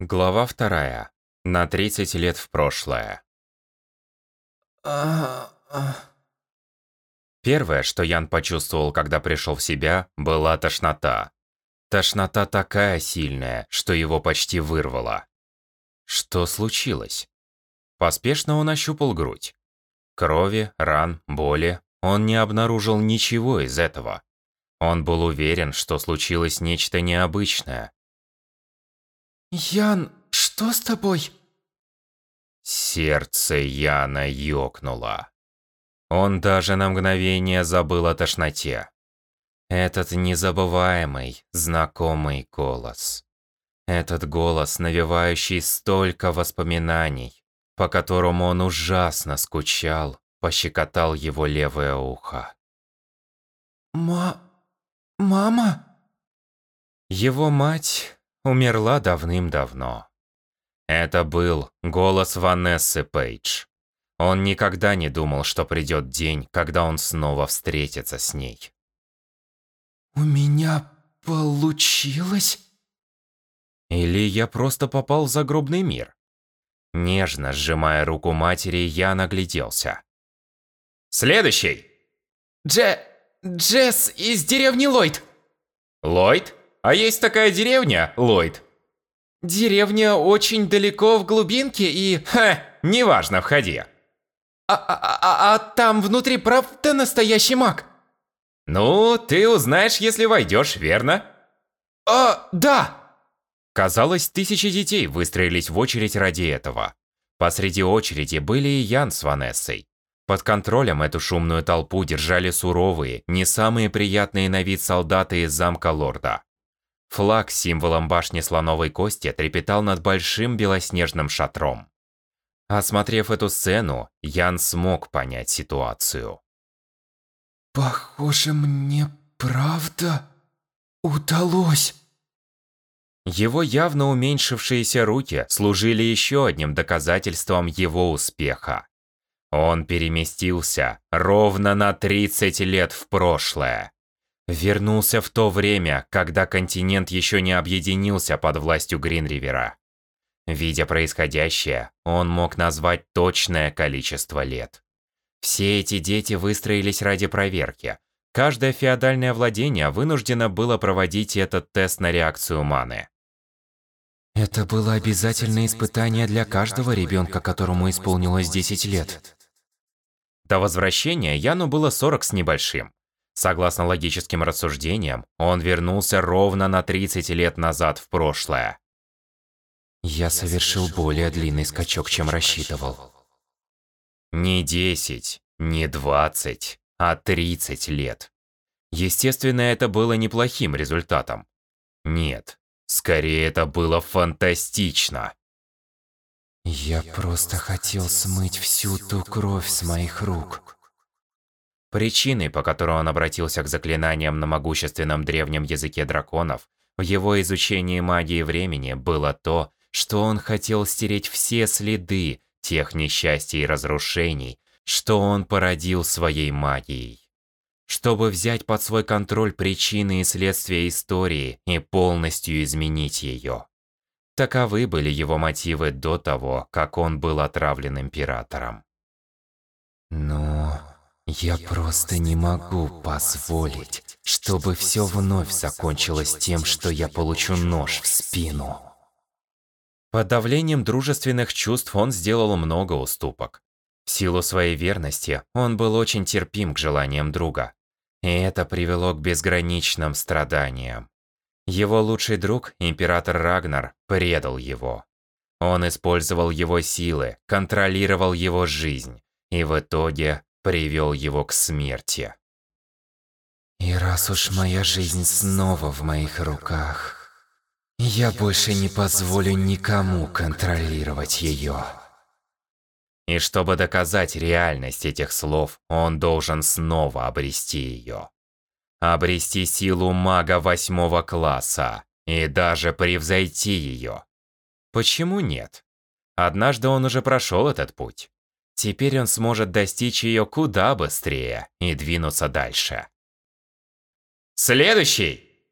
Глава вторая. На 30 лет в прошлое. Первое, что Ян почувствовал, когда пришел в себя, была тошнота. Тошнота такая сильная, что его почти вырвало. Что случилось? Поспешно он ощупал грудь. Крови, ран, боли. Он не обнаружил ничего из этого. Он был уверен, что случилось нечто необычное. «Ян, что с тобой?» Сердце Яна ёкнуло. Он даже на мгновение забыл о тошноте. Этот незабываемый, знакомый голос. Этот голос, навевающий столько воспоминаний, по которому он ужасно скучал, пощекотал его левое ухо. «Ма... мама?» Его мать умерла давным-давно. Это был голос Ванессы Пейдж. Он никогда не думал, что придет день, когда он снова встретится с ней. «У меня получилось?» Или я просто попал в загробный мир? Нежно сжимая руку матери, я нагляделся. «Следующий!» «Дже... Джесс из деревни Ллойд!» «Ллойд?» А есть такая деревня, Ллойд? Деревня очень далеко в глубинке и... Ха, неважно, входи. А, а, а, а там внутри правда настоящий маг? Ну, ты узнаешь, если войдешь, верно? А, да. Казалось, тысячи детей выстроились в очередь ради этого. Посреди очереди были и Ян с Ванессой. Под контролем эту шумную толпу держали суровые, не самые приятные на вид солдаты из замка лорда. Флаг с символом башни слоновой кости трепетал над большим белоснежным шатром. Осмотрев эту сцену, Ян смог понять ситуацию. «Похоже, мне правда удалось». Его явно уменьшившиеся руки служили еще одним доказательством его успеха. Он переместился ровно на 30 лет в прошлое. Вернулся в то время, когда континент еще не объединился под властью Гринривера. Видя происходящее, он мог назвать точное количество лет. Все эти дети выстроились ради проверки. Каждое феодальное владение вынуждено было проводить этот тест на реакцию маны. Это было обязательное испытание для каждого ребенка, которому исполнилось 10 лет. До возвращения Яну было 40 с небольшим. Согласно логическим рассуждениям, он вернулся ровно на 30 лет назад в прошлое. Я совершил более длинный скачок, чем рассчитывал. Не 10, не 20, а 30 лет. Естественно, это было неплохим результатом. Нет, скорее это было фантастично. Я просто хотел смыть всю ту кровь с моих рук. Причиной, по которой он обратился к заклинаниям на могущественном древнем языке драконов, в его изучении магии времени было то, что он хотел стереть все следы тех несчастий и разрушений, что он породил своей магией. Чтобы взять под свой контроль причины и следствия истории и полностью изменить ее. Таковы были его мотивы до того, как он был отравлен Императором. Но... Я просто не могу позволить, чтобы все вновь закончилось тем, что я получу нож в спину. Под давлением дружественных чувств он сделал много уступок. В силу своей верности он был очень терпим к желаниям друга. И это привело к безграничным страданиям. Его лучший друг, император Рагнар, предал его. Он использовал его силы, контролировал его жизнь, и в итоге привел его к смерти. И раз уж моя жизнь снова в моих руках, я больше не позволю никому контролировать ее. И чтобы доказать реальность этих слов, он должен снова обрести ее. Обрести силу мага восьмого класса и даже превзойти ее. Почему нет? Однажды он уже прошел этот путь. Теперь он сможет достичь ее куда быстрее и двинуться дальше. Следующий!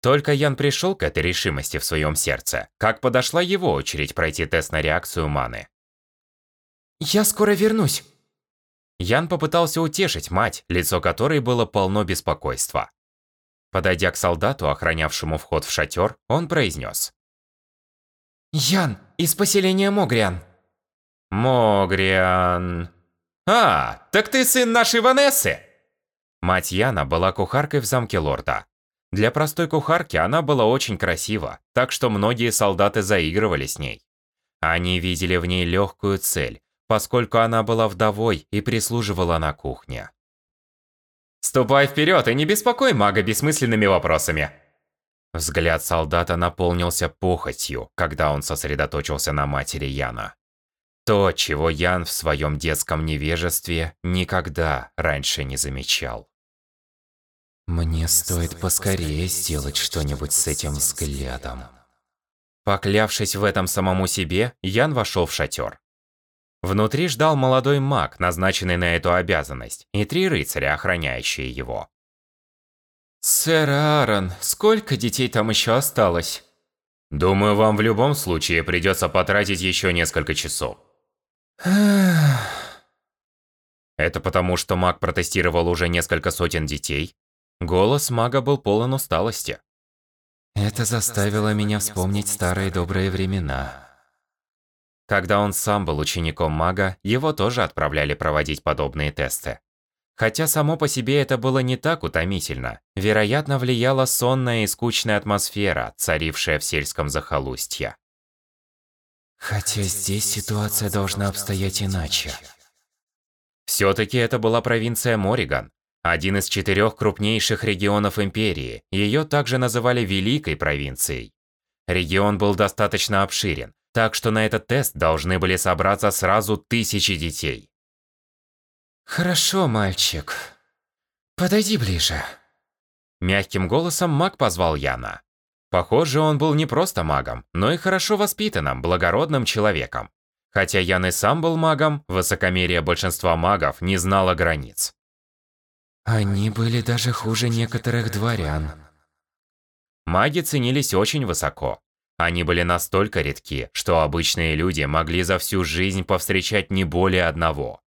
Только Ян пришел к этой решимости в своем сердце, как подошла его очередь пройти тест на реакцию маны. «Я скоро вернусь!» Ян попытался утешить мать, лицо которой было полно беспокойства. Подойдя к солдату, охранявшему вход в шатер, он произнес. «Ян, из поселения Могриан!» «Могриан...» «А, так ты сын нашей Ванессы!» Мать Яна была кухаркой в замке лорда. Для простой кухарки она была очень красива, так что многие солдаты заигрывали с ней. Они видели в ней легкую цель, поскольку она была вдовой и прислуживала на кухне. «Ступай вперед и не беспокой мага бессмысленными вопросами!» Взгляд солдата наполнился похотью, когда он сосредоточился на матери Яна. То, чего Ян в своем детском невежестве никогда раньше не замечал. Мне стоит поскорее сделать что-нибудь с этим взглядом. Поклявшись в этом самому себе, Ян вошел в шатер. Внутри ждал молодой маг, назначенный на эту обязанность, и три рыцаря, охраняющие его. «Сэр Аарон, сколько детей там еще осталось?» «Думаю, вам в любом случае придется потратить еще несколько часов». Это потому, что маг протестировал уже несколько сотен детей? Голос мага был полон усталости. Это заставило меня вспомнить старые добрые времена. Когда он сам был учеником мага, его тоже отправляли проводить подобные тесты. Хотя само по себе это было не так утомительно, вероятно, влияла сонная и скучная атмосфера, царившая в сельском захолустье. Хотя здесь ситуация должна обстоять иначе. Все-таки это была провинция Мориган, один из четырех крупнейших регионов Империи, ее также называли Великой провинцией. Регион был достаточно обширен, так что на этот тест должны были собраться сразу тысячи детей. «Хорошо, мальчик. Подойди ближе». Мягким голосом маг позвал Яна. Похоже, он был не просто магом, но и хорошо воспитанным, благородным человеком. Хотя Ян и сам был магом, высокомерие большинства магов не знало границ. Они были даже хуже некоторых дворян. Маги ценились очень высоко. Они были настолько редки, что обычные люди могли за всю жизнь повстречать не более одного.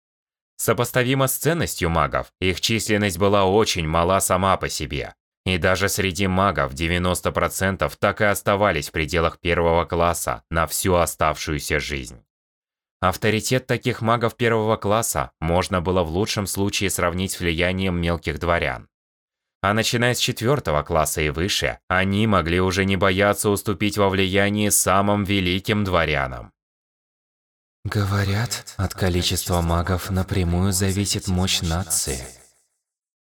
Сопоставимо с ценностью магов, их численность была очень мала сама по себе. И даже среди магов 90% так и оставались в пределах первого класса на всю оставшуюся жизнь. Авторитет таких магов первого класса можно было в лучшем случае сравнить с влиянием мелких дворян. А начиная с четвертого класса и выше, они могли уже не бояться уступить во влиянии самым великим дворянам. Говорят, от количества магов напрямую зависит мощь нации.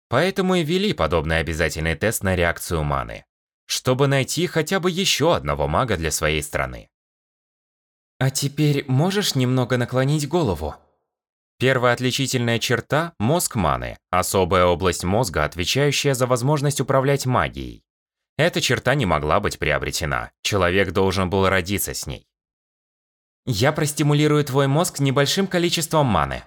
Поэтому и ввели подобный обязательный тест на реакцию маны, чтобы найти хотя бы еще одного мага для своей страны. А теперь можешь немного наклонить голову? Первая отличительная черта – мозг маны, особая область мозга, отвечающая за возможность управлять магией. Эта черта не могла быть приобретена, человек должен был родиться с ней. Я простимулирую твой мозг небольшим количеством маны.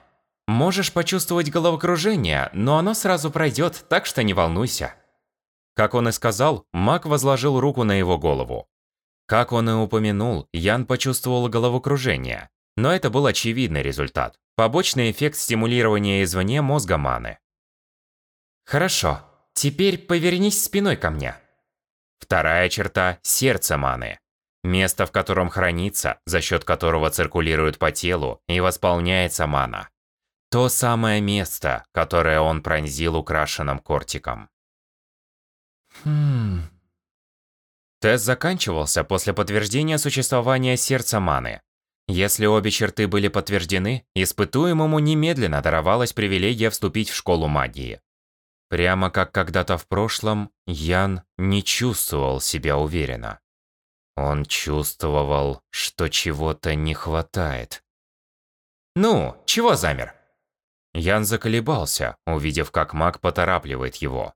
Можешь почувствовать головокружение, но оно сразу пройдет, так что не волнуйся. Как он и сказал, маг возложил руку на его голову. Как он и упомянул, Ян почувствовал головокружение, но это был очевидный результат. Побочный эффект стимулирования извне мозга маны. Хорошо, теперь повернись спиной ко мне. Вторая черта – сердце маны. Место, в котором хранится, за счет которого циркулирует по телу и восполняется мана. То самое место, которое он пронзил украшенным кортиком. Хм... Тест заканчивался после подтверждения существования сердца маны. Если обе черты были подтверждены, испытуемому немедленно даровалась привилегия вступить в школу магии. Прямо как когда-то в прошлом, Ян не чувствовал себя уверенно. Он чувствовал, что чего-то не хватает. «Ну, чего замер?» Ян заколебался, увидев, как маг поторапливает его.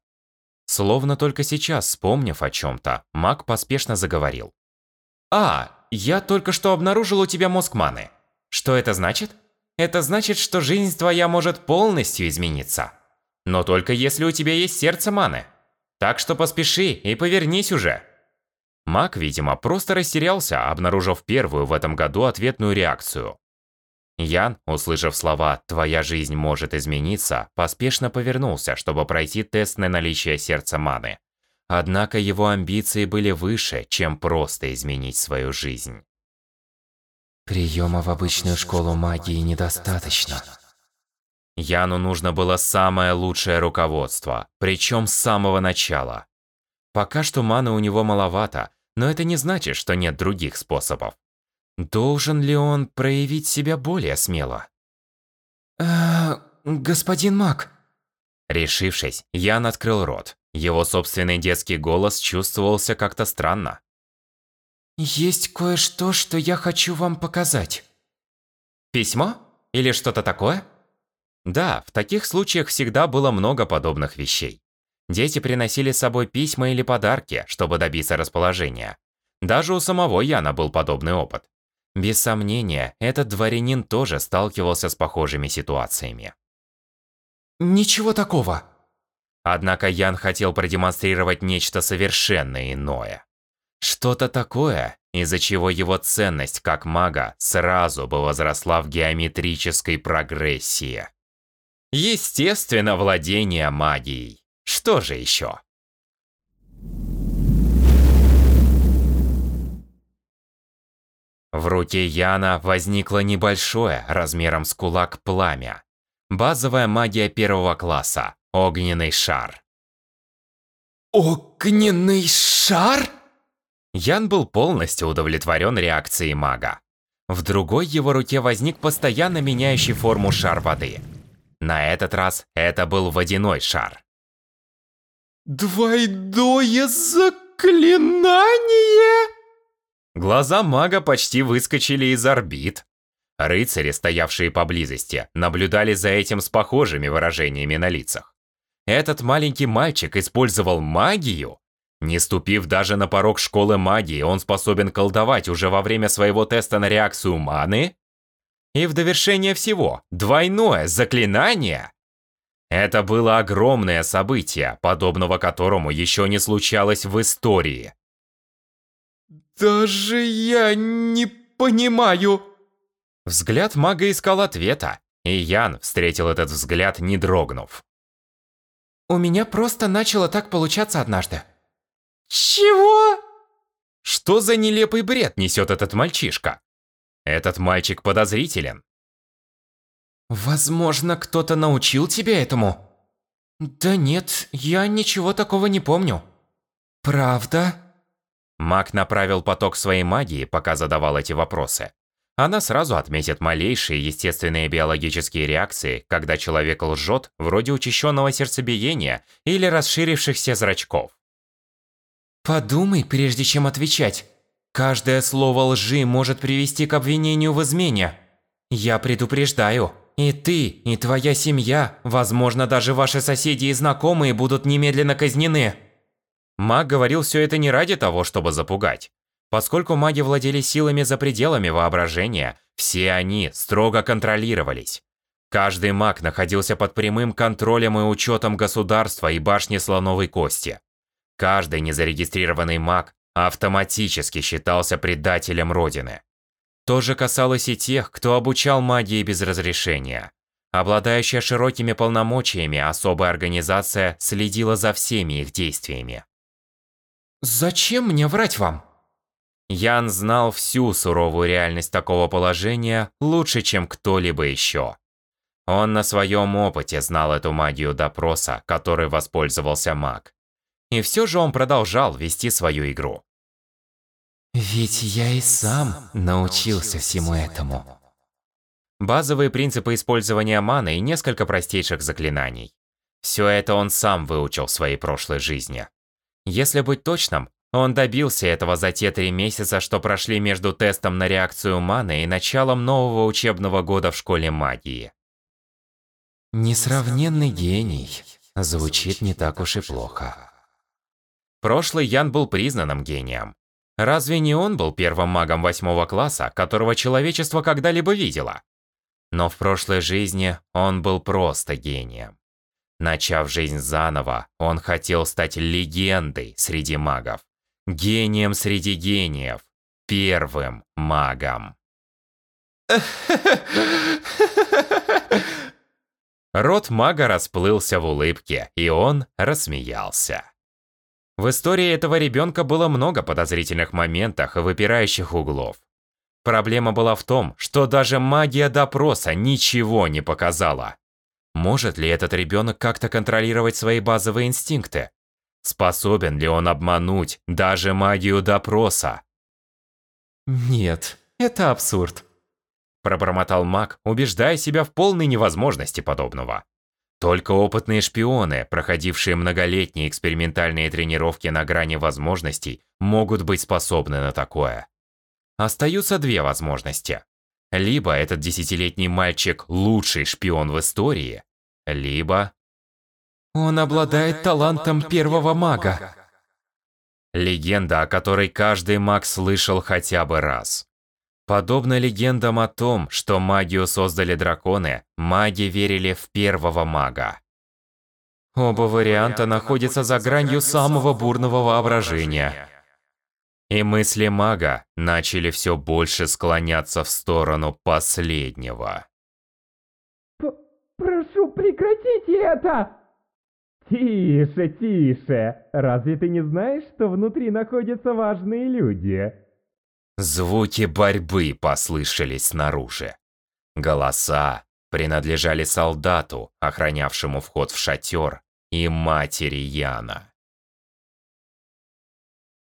Словно только сейчас, вспомнив о чем-то, маг поспешно заговорил. «А, я только что обнаружил у тебя мозг маны. Что это значит? Это значит, что жизнь твоя может полностью измениться. Но только если у тебя есть сердце маны. Так что поспеши и повернись уже. Маг, видимо, просто растерялся, обнаружив первую в этом году ответную реакцию. Ян, услышав слова «твоя жизнь может измениться», поспешно повернулся, чтобы пройти тест на наличие сердца маны. Однако его амбиции были выше, чем просто изменить свою жизнь. Приема в обычную школу магии недостаточно. Яну нужно было самое лучшее руководство, причем с самого начала. Пока что маны у него маловато, но это не значит, что нет других способов. Должен ли он проявить себя более смело? «Э, господин Мак. Решившись, Ян открыл рот. Его собственный детский голос чувствовался как-то странно. Есть кое-что, что я хочу вам показать. Письмо? Или что-то такое? Да, в таких случаях всегда было много подобных вещей. Дети приносили с собой письма или подарки, чтобы добиться расположения. Даже у самого Яна был подобный опыт. Без сомнения, этот дворянин тоже сталкивался с похожими ситуациями. Ничего такого. Однако Ян хотел продемонстрировать нечто совершенно иное. Что-то такое, из-за чего его ценность как мага сразу бы возросла в геометрической прогрессии. Естественно, владение магией. Что же еще? В руке Яна возникло небольшое, размером с кулак, пламя. Базовая магия первого класса. Огненный шар. Огненный шар? Ян был полностью удовлетворен реакцией мага. В другой его руке возник постоянно меняющий форму шар воды. На этот раз это был водяной шар. Двойное заклинание? Глаза мага почти выскочили из орбит. Рыцари, стоявшие поблизости, наблюдали за этим с похожими выражениями на лицах. Этот маленький мальчик использовал магию? Не ступив даже на порог школы магии, он способен колдовать уже во время своего теста на реакцию маны? И в довершение всего, двойное заклинание? Это было огромное событие, подобного которому еще не случалось в истории. Даже я не понимаю. Взгляд мага искал ответа, и Ян встретил этот взгляд, не дрогнув. У меня просто начало так получаться однажды. Чего? Что за нелепый бред несет этот мальчишка? Этот мальчик подозрителен. Возможно, кто-то научил тебя этому? Да нет, я ничего такого не помню. Правда? Маг направил поток своей магии, пока задавал эти вопросы. Она сразу отметит малейшие естественные биологические реакции, когда человек лжет, вроде учащенного сердцебиения или расширившихся зрачков. Подумай, прежде чем отвечать. Каждое слово лжи может привести к обвинению в измене. Я предупреждаю, и ты, и твоя семья, возможно, даже ваши соседи и знакомые будут немедленно казнены. Маг говорил все это не ради того, чтобы запугать. Поскольку маги владели силами за пределами воображения, все они строго контролировались. Каждый маг находился под прямым контролем и учетом государства и башни слоновой кости. Каждый незарегистрированный маг автоматически считался предателем Родины. То же касалось и тех, кто обучал магии без разрешения. Обладающая широкими полномочиями особая организация следила за всеми их действиями. Зачем мне врать вам? Ян знал всю суровую реальность такого положения лучше, чем кто-либо еще. Он на своем опыте знал эту магию допроса, которой воспользовался маг. И все же он продолжал вести свою игру. Ведь я и сам научился всему этому. Базовые принципы использования маны и несколько простейших заклинаний. Все это он сам выучил в своей прошлой жизни. Если быть точным, он добился этого за те три месяца, что прошли между тестом на реакцию маны и началом нового учебного года в школе магии. Несравненный гений. Звучит не так уж и плохо. Прошлый Ян был признанным гением. Разве не он был первым магом восьмого класса, которого человечество когда-либо видело? Но в прошлой жизни он был просто гением. Начав жизнь заново, он хотел стать легендой среди магов, гением среди гениев, первым магом. Рот мага расплылся в улыбке, и он рассмеялся. В истории этого ребенка было много подозрительных моментов и выпирающих углов. Проблема была в том, что даже магия допроса ничего не показала. Может ли этот ребенок как-то контролировать свои базовые инстинкты? Способен ли он обмануть даже магию допроса? Нет, это абсурд. Пробормотал маг, убеждая себя в полной невозможности подобного. Только опытные шпионы, проходившие многолетние экспериментальные тренировки на грани возможностей, могут быть способны на такое. Остаются две возможности. Либо этот десятилетний мальчик лучший шпион в истории, либо... Он обладает талантом первого мага. Легенда, о которой каждый маг слышал хотя бы раз. Подобно легендам о том, что магию создали драконы, маги верили в первого мага. Оба варианта находятся за гранью самого бурного воображения. И мысли мага начали все больше склоняться в сторону последнего. П прошу, прекратите это! Тише, тише. Разве ты не знаешь, что внутри находятся важные люди? Звуки борьбы послышались снаружи. Голоса принадлежали солдату, охранявшему вход в шатер, и матери Яна.